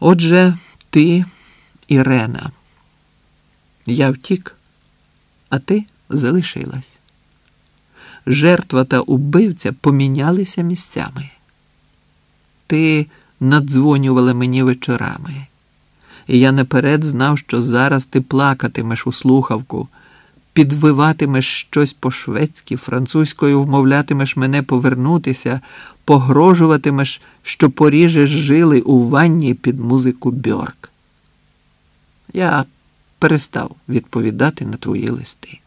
Отже, ти Ірена. Я втік, а ти залишилась. Жертва та убивця помінялися місцями. Ти надзвонювала мені вечорами, і я наперед знав, що зараз ти плакатимеш у слухавку, підвиватимеш щось по-шведськи, французькою вмовлятимеш мене повернутися, погрожуватимеш, що поріжеш жили у ванні під музику Бьорк. Я перестав відповідати на твої листи.